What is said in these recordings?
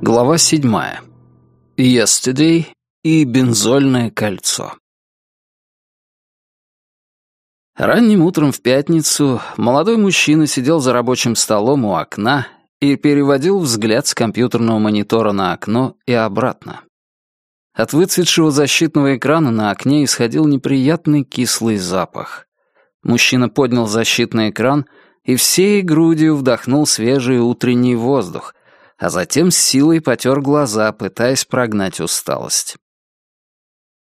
Глава седьмая. Yesterday и бензольное кольцо. Ранним утром в пятницу молодой мужчина сидел за рабочим столом у окна и переводил взгляд с компьютерного монитора на окно и обратно. От выцветшего защитного экрана на окне исходил неприятный кислый запах. Мужчина поднял защитный экран и всей грудью вдохнул свежий утренний воздух, а затем с силой потер глаза, пытаясь прогнать усталость.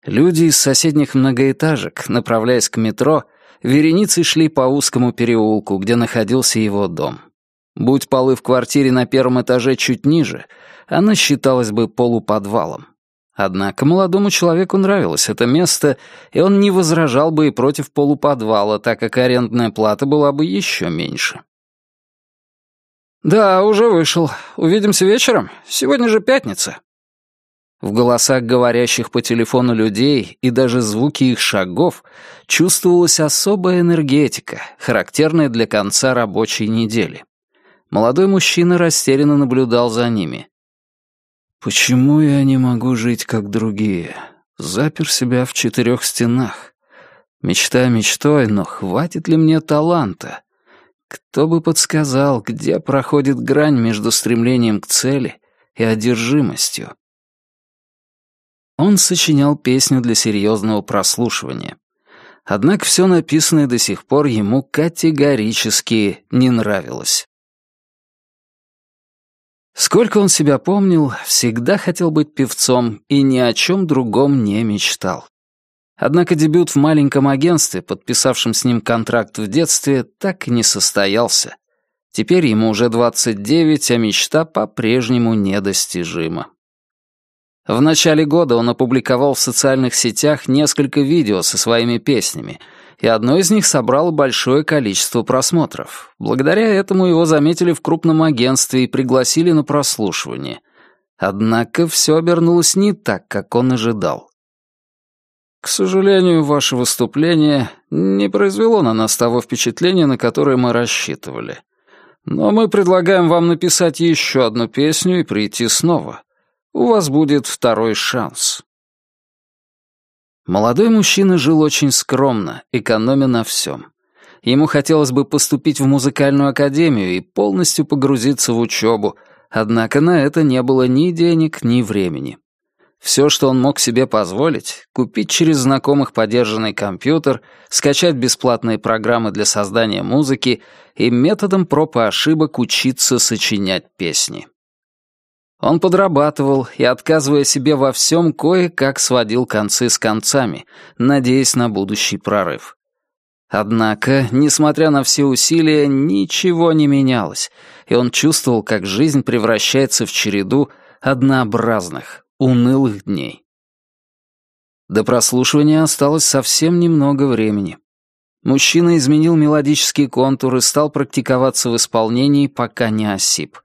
Люди из соседних многоэтажек, направляясь к метро, вереницей шли по узкому переулку, где находился его дом. Будь полы в квартире на первом этаже чуть ниже, она считалась бы полуподвалом. Однако молодому человеку нравилось это место, и он не возражал бы и против полуподвала, так как арендная плата была бы еще меньше. «Да, уже вышел. Увидимся вечером. Сегодня же пятница». В голосах говорящих по телефону людей и даже звуки их шагов чувствовалась особая энергетика, характерная для конца рабочей недели. Молодой мужчина растерянно наблюдал за ними. «Почему я не могу жить, как другие? Запер себя в четырех стенах. Мечта мечтой, но хватит ли мне таланта? Кто бы подсказал, где проходит грань между стремлением к цели и одержимостью?» Он сочинял песню для серьезного прослушивания. Однако все написанное до сих пор ему категорически не нравилось. Сколько он себя помнил, всегда хотел быть певцом и ни о чем другом не мечтал. Однако дебют в маленьком агентстве, подписавшем с ним контракт в детстве, так и не состоялся. Теперь ему уже 29, а мечта по-прежнему недостижима. В начале года он опубликовал в социальных сетях несколько видео со своими песнями, и одно из них собрало большое количество просмотров. Благодаря этому его заметили в крупном агентстве и пригласили на прослушивание. Однако все обернулось не так, как он ожидал. «К сожалению, ваше выступление не произвело на нас того впечатления, на которое мы рассчитывали. Но мы предлагаем вам написать еще одну песню и прийти снова у вас будет второй шанс. Молодой мужчина жил очень скромно, экономя на всем. Ему хотелось бы поступить в музыкальную академию и полностью погрузиться в учебу, однако на это не было ни денег, ни времени. Все, что он мог себе позволить, купить через знакомых подержанный компьютер, скачать бесплатные программы для создания музыки и методом проб и ошибок учиться сочинять песни. Он подрабатывал и, отказывая себе во всем, кое-как сводил концы с концами, надеясь на будущий прорыв. Однако, несмотря на все усилия, ничего не менялось, и он чувствовал, как жизнь превращается в череду однообразных, унылых дней. До прослушивания осталось совсем немного времени. Мужчина изменил мелодический контур и стал практиковаться в исполнении, пока не осип.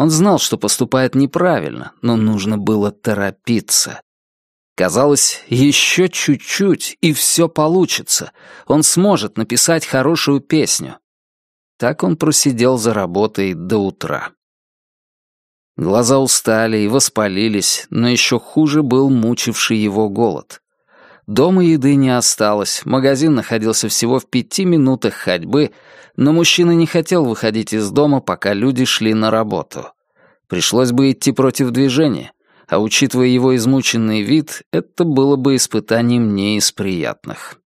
Он знал, что поступает неправильно, но нужно было торопиться. Казалось, еще чуть-чуть, и все получится. Он сможет написать хорошую песню. Так он просидел за работой до утра. Глаза устали и воспалились, но еще хуже был мучивший его голод. Дома еды не осталось, магазин находился всего в пяти минутах ходьбы, но мужчина не хотел выходить из дома, пока люди шли на работу. Пришлось бы идти против движения, а учитывая его измученный вид, это было бы испытанием не из приятных.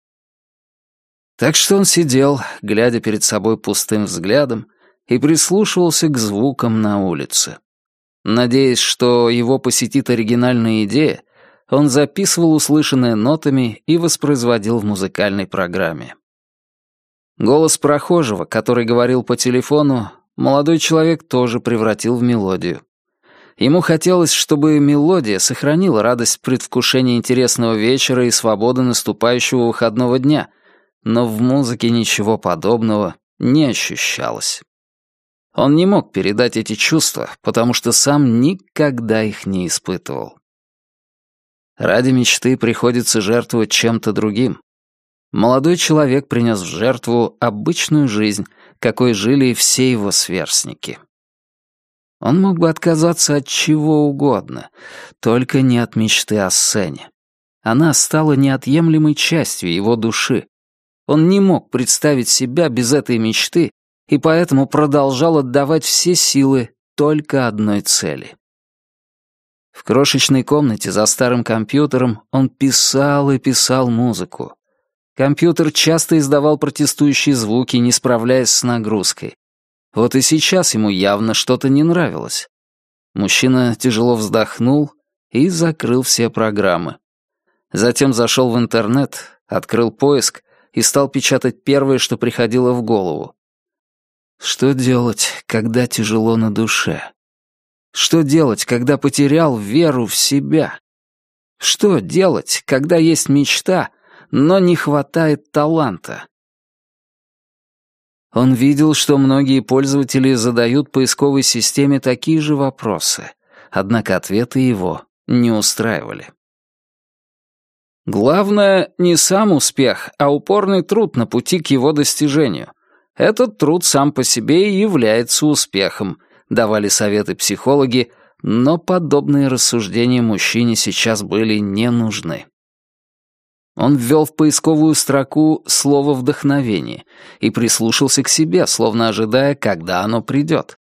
Так что он сидел, глядя перед собой пустым взглядом, и прислушивался к звукам на улице. Надеясь, что его посетит оригинальная идея, он записывал услышанное нотами и воспроизводил в музыкальной программе. Голос прохожего, который говорил по телефону, молодой человек тоже превратил в мелодию. Ему хотелось, чтобы мелодия сохранила радость предвкушения интересного вечера и свободы наступающего выходного дня, но в музыке ничего подобного не ощущалось. Он не мог передать эти чувства, потому что сам никогда их не испытывал. Ради мечты приходится жертвовать чем-то другим. Молодой человек принес в жертву обычную жизнь, какой жили и все его сверстники. Он мог бы отказаться от чего угодно, только не от мечты о сцене. Она стала неотъемлемой частью его души. Он не мог представить себя без этой мечты и поэтому продолжал отдавать все силы только одной цели. В крошечной комнате за старым компьютером он писал и писал музыку. Компьютер часто издавал протестующие звуки, не справляясь с нагрузкой. Вот и сейчас ему явно что-то не нравилось. Мужчина тяжело вздохнул и закрыл все программы. Затем зашел в интернет, открыл поиск и стал печатать первое, что приходило в голову. Что делать, когда тяжело на душе? Что делать, когда потерял веру в себя? Что делать, когда есть мечта, но не хватает таланта? Он видел, что многие пользователи задают поисковой системе такие же вопросы, однако ответы его не устраивали. Главное не сам успех, а упорный труд на пути к его достижению. Этот труд сам по себе и является успехом, давали советы психологи, но подобные рассуждения мужчине сейчас были не нужны. Он ввел в поисковую строку слово «вдохновение» и прислушался к себе, словно ожидая, когда оно придет.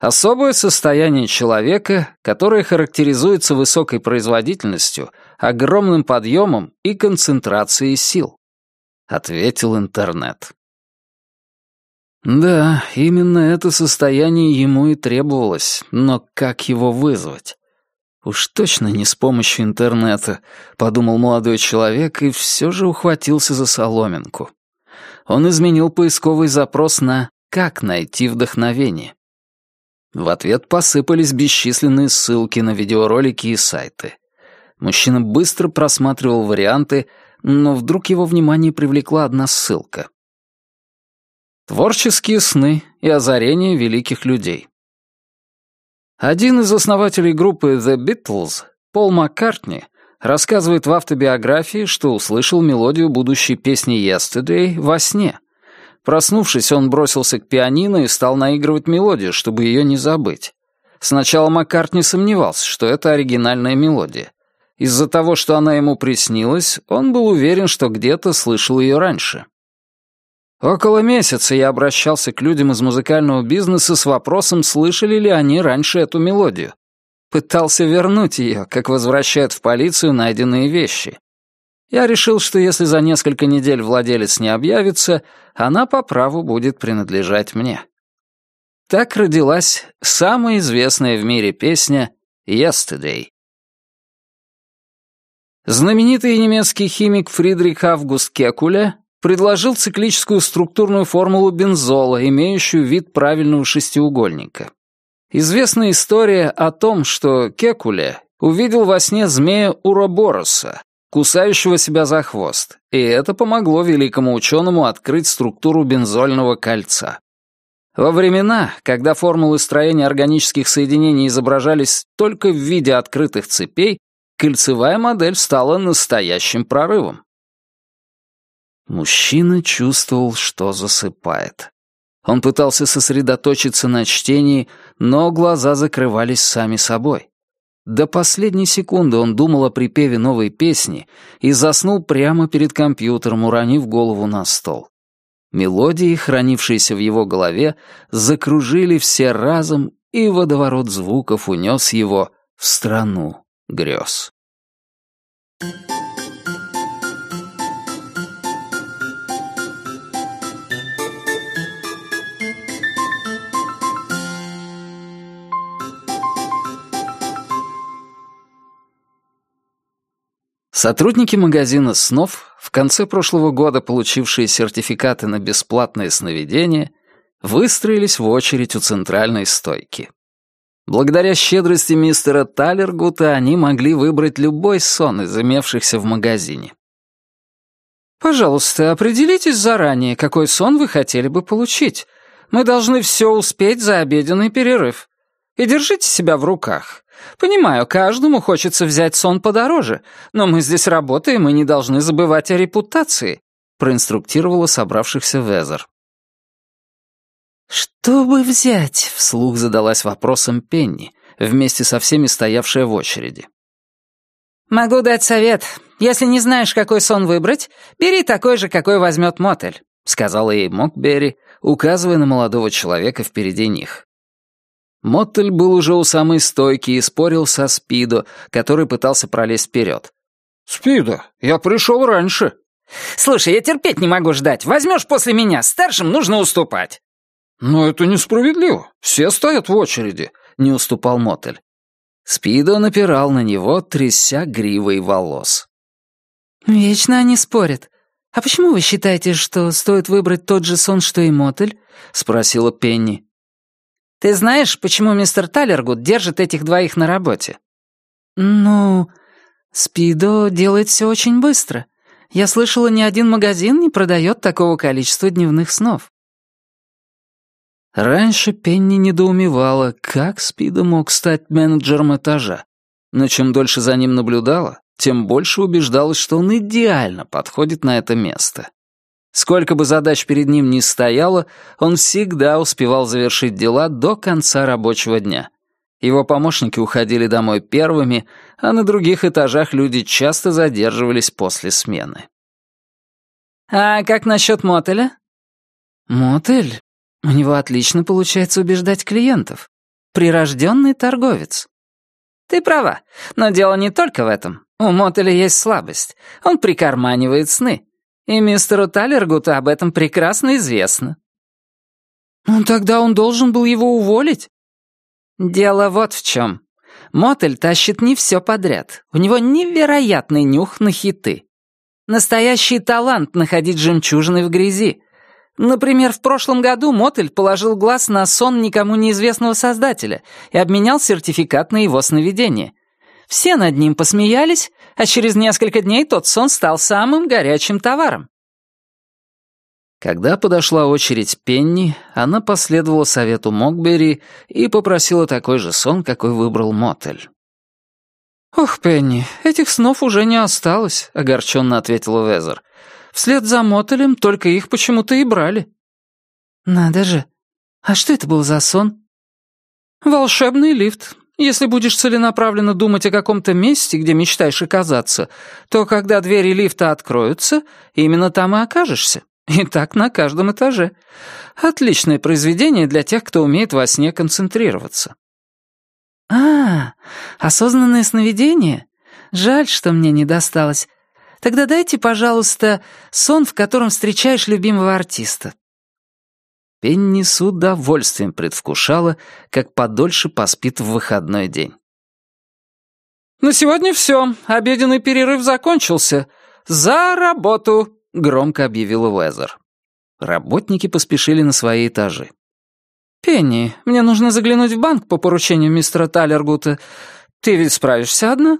Особое состояние человека, которое характеризуется высокой производительностью, огромным подъемом и концентрацией сил, ответил интернет. Да, именно это состояние ему и требовалось, но как его вызвать? Уж точно не с помощью интернета, подумал молодой человек и все же ухватился за соломинку. Он изменил поисковый запрос на «как найти вдохновение». В ответ посыпались бесчисленные ссылки на видеоролики и сайты. Мужчина быстро просматривал варианты, но вдруг его внимание привлекла одна ссылка. Творческие сны и озарения великих людей. Один из основателей группы The Beatles, Пол Маккартни, рассказывает в автобиографии, что услышал мелодию будущей песни «Yesterday» во сне. Проснувшись, он бросился к пианино и стал наигрывать мелодию, чтобы ее не забыть. Сначала Маккартни сомневался, что это оригинальная мелодия. Из-за того, что она ему приснилась, он был уверен, что где-то слышал ее раньше. Около месяца я обращался к людям из музыкального бизнеса с вопросом, слышали ли они раньше эту мелодию. Пытался вернуть ее, как возвращают в полицию найденные вещи. Я решил, что если за несколько недель владелец не объявится, она по праву будет принадлежать мне. Так родилась самая известная в мире песня «Yesterday». Знаменитый немецкий химик Фридрих Август Кекуле предложил циклическую структурную формулу бензола, имеющую вид правильного шестиугольника. Известна история о том, что Кекуле увидел во сне змея Уробороса, кусающего себя за хвост, и это помогло великому ученому открыть структуру бензольного кольца. Во времена, когда формулы строения органических соединений изображались только в виде открытых цепей, кольцевая модель стала настоящим прорывом. Мужчина чувствовал, что засыпает. Он пытался сосредоточиться на чтении, но глаза закрывались сами собой. До последней секунды он думал о припеве новой песни и заснул прямо перед компьютером, уронив голову на стол. Мелодии, хранившиеся в его голове, закружили все разом, и водоворот звуков унес его в страну грез. Thank you. Сотрудники магазина снов, в конце прошлого года получившие сертификаты на бесплатное сновидение, выстроились в очередь у центральной стойки. Благодаря щедрости мистера Талергута они могли выбрать любой сон из имевшихся в магазине. «Пожалуйста, определитесь заранее, какой сон вы хотели бы получить. Мы должны все успеть за обеденный перерыв. И держите себя в руках. Понимаю, каждому хочется взять сон подороже, но мы здесь работаем и не должны забывать о репутации», проинструктировала собравшихся Везер. «Что бы взять?» — вслух задалась вопросом Пенни, вместе со всеми стоявшая в очереди. «Могу дать совет. Если не знаешь, какой сон выбрать, бери такой же, какой возьмет мотель», — сказала ей Мокберри, указывая на молодого человека впереди них. Моттель был уже у самой стойки и спорил со Спидо, который пытался пролезть вперед. «Спидо, я пришел раньше». «Слушай, я терпеть не могу ждать. Возьмешь после меня, старшим нужно уступать». «Но это несправедливо. Все стоят в очереди», — не уступал Мотель. Спидо напирал на него, тряся гривой волос. «Вечно они спорят. А почему вы считаете, что стоит выбрать тот же сон, что и Мотель?» — спросила Пенни. «Ты знаешь, почему мистер Талергуд держит этих двоих на работе?» «Ну, Спидо делает все очень быстро. Я слышала, ни один магазин не продает такого количества дневных снов». Раньше Пенни недоумевала, как Спида мог стать менеджером этажа. Но чем дольше за ним наблюдала, тем больше убеждалась, что он идеально подходит на это место. Сколько бы задач перед ним ни стояло, он всегда успевал завершить дела до конца рабочего дня. Его помощники уходили домой первыми, а на других этажах люди часто задерживались после смены. «А как насчет мотеля?» «Мотель? У него отлично получается убеждать клиентов. Прирожденный торговец. Ты права, но дело не только в этом. У Мотеля есть слабость. Он прикарманивает сны. И мистеру Талергуту об этом прекрасно известно. Ну, тогда он должен был его уволить. Дело вот в чем. Мотель тащит не все подряд. У него невероятный нюх на хиты. Настоящий талант находить жемчужины в грязи. Например, в прошлом году Мотель положил глаз на сон никому неизвестного создателя и обменял сертификат на его сновидение. Все над ним посмеялись, а через несколько дней тот сон стал самым горячим товаром. Когда подошла очередь Пенни, она последовала совету Мокбери и попросила такой же сон, какой выбрал Мотель. «Ох, Пенни, этих снов уже не осталось», — огорченно ответила Везер. Вслед за мотелем только их почему-то и брали». «Надо же. А что это был за сон?» «Волшебный лифт. Если будешь целенаправленно думать о каком-то месте, где мечтаешь оказаться, то когда двери лифта откроются, именно там и окажешься. И так на каждом этаже. Отличное произведение для тех, кто умеет во сне концентрироваться». «А, осознанное сновидение? Жаль, что мне не досталось. Тогда дайте, пожалуйста, сон, в котором встречаешь любимого артиста». Пенни с удовольствием предвкушала, как подольше поспит в выходной день. «На сегодня все. Обеденный перерыв закончился. За работу!» — громко объявила Уэзер. Работники поспешили на свои этажи. «Пенни, мне нужно заглянуть в банк по поручению мистера Талергута. Ты ведь справишься одна?»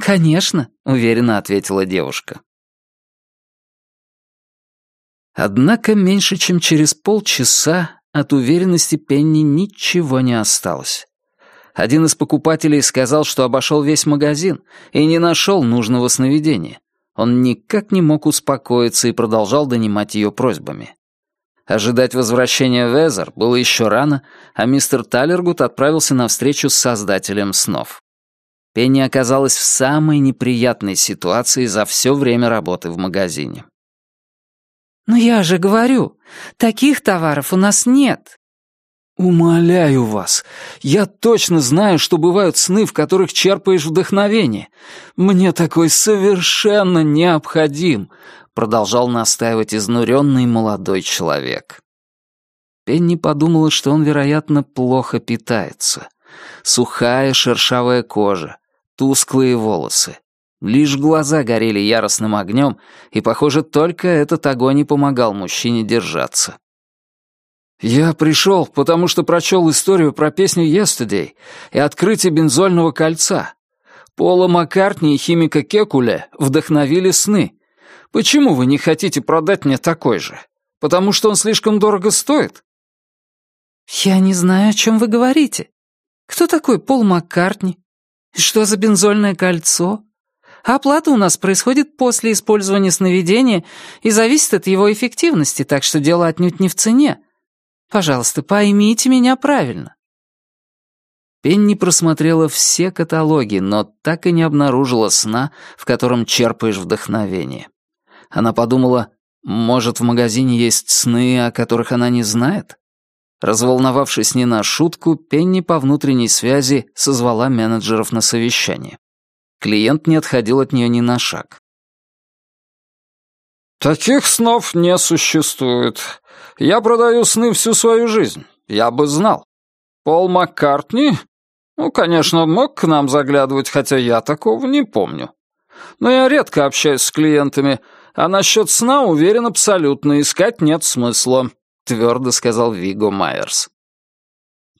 «Конечно», — уверенно ответила девушка. Однако меньше чем через полчаса от уверенности Пенни ничего не осталось. Один из покупателей сказал, что обошел весь магазин и не нашел нужного сновидения. Он никак не мог успокоиться и продолжал донимать ее просьбами. Ожидать возвращения Везер было еще рано, а мистер Талергут отправился на встречу с создателем снов. Пенни оказалась в самой неприятной ситуации за все время работы в магазине. «Но я же говорю, таких товаров у нас нет». «Умоляю вас, я точно знаю, что бывают сны, в которых черпаешь вдохновение. Мне такой совершенно необходим», — продолжал настаивать изнуренный молодой человек. Пенни подумала, что он, вероятно, плохо питается. Сухая шершавая кожа, тусклые волосы. Лишь глаза горели яростным огнем, и, похоже, только этот огонь и помогал мужчине держаться. «Я пришел, потому что прочел историю про песню «Yesterday» и открытие бензольного кольца. Пола Маккартни и химика Кекуля вдохновили сны. Почему вы не хотите продать мне такой же? Потому что он слишком дорого стоит? «Я не знаю, о чем вы говорите. Кто такой Пол Маккартни? Что за бензольное кольцо? Оплата у нас происходит после использования сновидения и зависит от его эффективности, так что дело отнюдь не в цене. Пожалуйста, поймите меня правильно». Пенни просмотрела все каталоги, но так и не обнаружила сна, в котором черпаешь вдохновение. Она подумала, может, в магазине есть сны, о которых она не знает? Разволновавшись не на шутку, Пенни по внутренней связи созвала менеджеров на совещание. Клиент не отходил от нее ни на шаг. «Таких снов не существует. Я продаю сны всю свою жизнь. Я бы знал. Пол Маккартни? Ну, конечно, мог к нам заглядывать, хотя я такого не помню. Но я редко общаюсь с клиентами, а насчет сна уверен абсолютно, искать нет смысла твердо сказал Виго Майерс.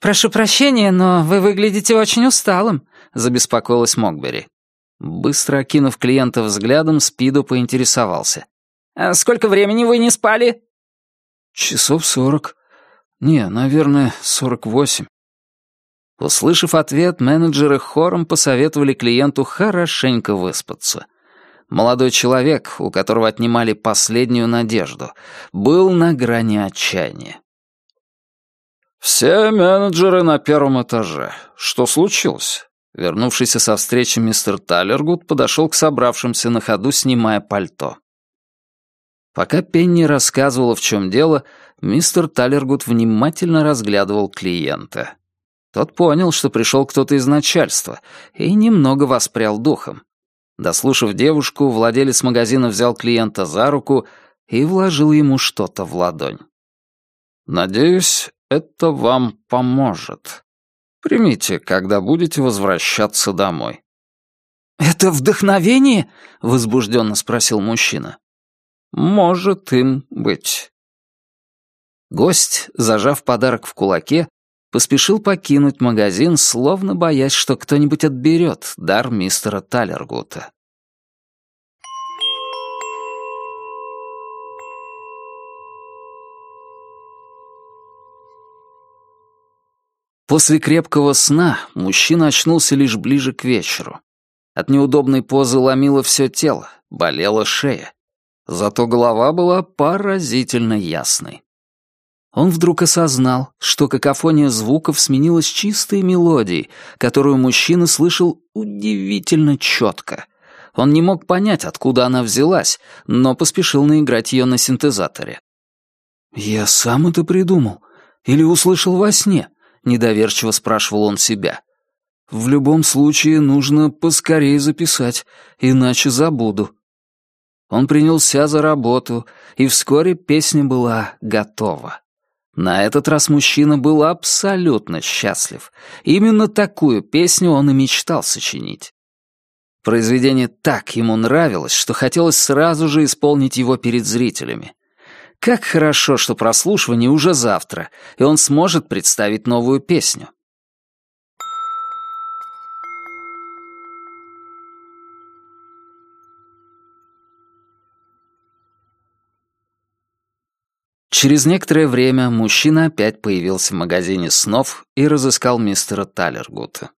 «Прошу прощения, но вы выглядите очень усталым», — забеспокоилась Мокбери. Быстро окинув клиента взглядом, Спиду поинтересовался. «А сколько времени вы не спали?» «Часов сорок. Не, наверное, сорок восемь». Услышав ответ, менеджеры хором посоветовали клиенту хорошенько выспаться — Молодой человек, у которого отнимали последнюю надежду, был на грани отчаяния. «Все менеджеры на первом этаже. Что случилось?» Вернувшийся со встречи мистер Таллергуд подошел к собравшимся на ходу, снимая пальто. Пока Пенни рассказывала, в чем дело, мистер Таллергуд внимательно разглядывал клиента. Тот понял, что пришел кто-то из начальства, и немного воспрял духом. Дослушав девушку, владелец магазина взял клиента за руку и вложил ему что-то в ладонь. «Надеюсь, это вам поможет. Примите, когда будете возвращаться домой». «Это вдохновение?» — возбужденно спросил мужчина. «Может им быть». Гость, зажав подарок в кулаке, поспешил покинуть магазин, словно боясь, что кто-нибудь отберет дар мистера Талергута. После крепкого сна мужчина очнулся лишь ближе к вечеру. От неудобной позы ломило все тело, болела шея. Зато голова была поразительно ясной. Он вдруг осознал, что какофония звуков сменилась чистой мелодией, которую мужчина слышал удивительно четко. Он не мог понять, откуда она взялась, но поспешил наиграть ее на синтезаторе. «Я сам это придумал? Или услышал во сне?» — недоверчиво спрашивал он себя. «В любом случае нужно поскорее записать, иначе забуду». Он принялся за работу, и вскоре песня была готова. На этот раз мужчина был абсолютно счастлив. Именно такую песню он и мечтал сочинить. Произведение так ему нравилось, что хотелось сразу же исполнить его перед зрителями. Как хорошо, что прослушивание уже завтра, и он сможет представить новую песню. Через некоторое время мужчина опять появился в магазине снов и разыскал мистера Талергута.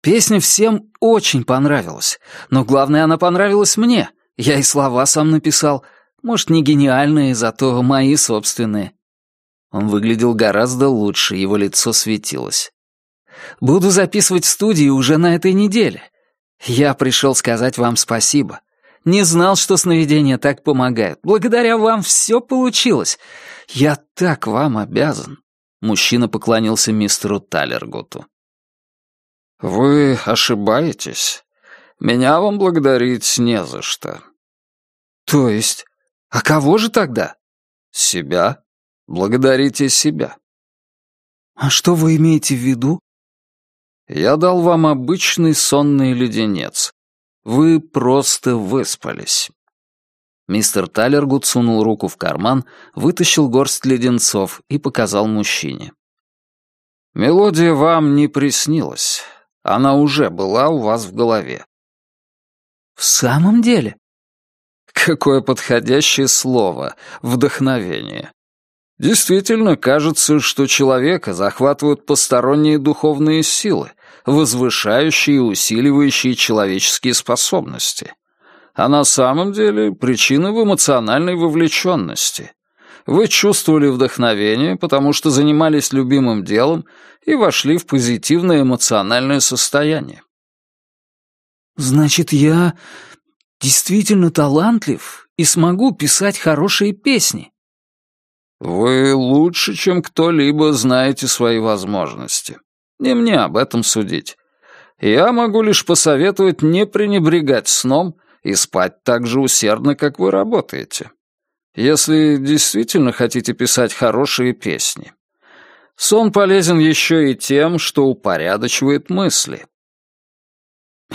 Песня всем очень понравилась, но главное, она понравилась мне. Я и слова сам написал. Может, не гениальные, зато мои собственные. Он выглядел гораздо лучше, его лицо светилось. Буду записывать в студии уже на этой неделе. Я пришел сказать вам спасибо. Не знал, что сновидения так помогают. Благодаря вам все получилось. Я так вам обязан». Мужчина поклонился мистеру Талергуту. «Вы ошибаетесь. Меня вам благодарить не за что». «То есть? А кого же тогда?» «Себя. Благодарите себя». «А что вы имеете в виду?» «Я дал вам обычный сонный леденец. Вы просто выспались». Мистер Талергуд сунул руку в карман, вытащил горсть леденцов и показал мужчине. «Мелодия вам не приснилась. Она уже была у вас в голове». «В самом деле?» «Какое подходящее слово — вдохновение. Действительно, кажется, что человека захватывают посторонние духовные силы, возвышающие и усиливающие человеческие способности. А на самом деле причина в эмоциональной вовлеченности. Вы чувствовали вдохновение, потому что занимались любимым делом и вошли в позитивное эмоциональное состояние. «Значит, я действительно талантлив и смогу писать хорошие песни?» Вы лучше, чем кто-либо, знаете свои возможности. Не мне об этом судить. Я могу лишь посоветовать не пренебрегать сном и спать так же усердно, как вы работаете. Если действительно хотите писать хорошие песни. Сон полезен еще и тем, что упорядочивает мысли.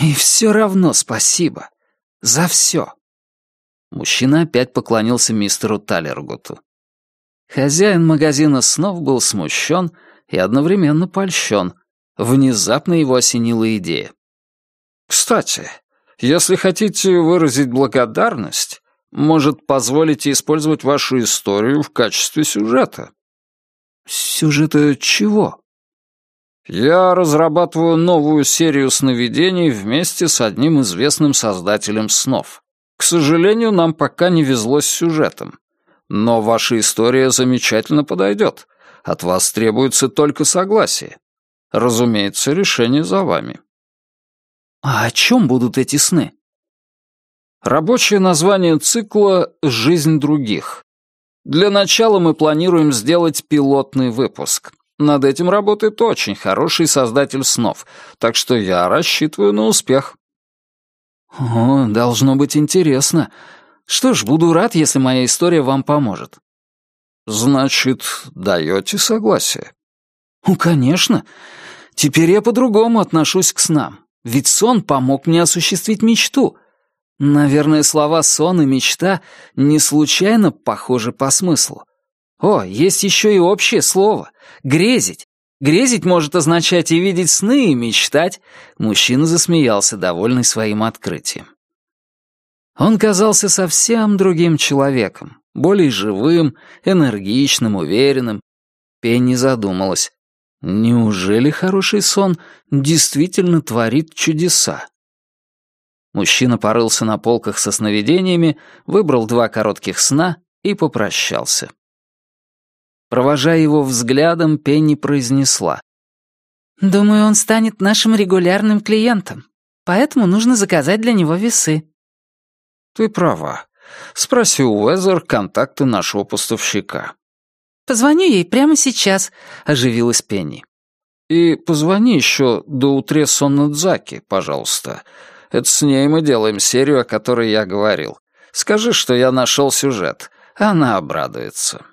И все равно спасибо. За все. Мужчина опять поклонился мистеру Талергуту. Хозяин магазина снов был смущен и одновременно польщен. Внезапно его осенила идея. «Кстати, если хотите выразить благодарность, может, позволите использовать вашу историю в качестве сюжета?» «Сюжета чего?» «Я разрабатываю новую серию сновидений вместе с одним известным создателем снов. К сожалению, нам пока не везло с сюжетом. Но ваша история замечательно подойдет. От вас требуется только согласие. Разумеется, решение за вами. А о чем будут эти сны? Рабочее название цикла «Жизнь других». Для начала мы планируем сделать пилотный выпуск. Над этим работает очень хороший создатель снов, так что я рассчитываю на успех. О, должно быть интересно. Что ж, буду рад, если моя история вам поможет». «Значит, даете согласие?» «Ну, конечно. Теперь я по-другому отношусь к снам. Ведь сон помог мне осуществить мечту. Наверное, слова «сон» и «мечта» не случайно похожи по смыслу. О, есть еще и общее слово — «грезить». Грезить может означать и видеть сны, и мечтать. Мужчина засмеялся, довольный своим открытием. Он казался совсем другим человеком, более живым, энергичным, уверенным. Пенни задумалась. Неужели хороший сон действительно творит чудеса? Мужчина порылся на полках со сновидениями, выбрал два коротких сна и попрощался. Провожая его взглядом, Пенни произнесла. «Думаю, он станет нашим регулярным клиентом, поэтому нужно заказать для него весы». Ты права. Спроси у Уэзер контакты нашего поставщика. Позвоню ей прямо сейчас, оживилась Пенни. И позвони еще до утре Соннадзаки, пожалуйста. Это с ней мы делаем серию, о которой я говорил. Скажи, что я нашел сюжет. Она обрадуется.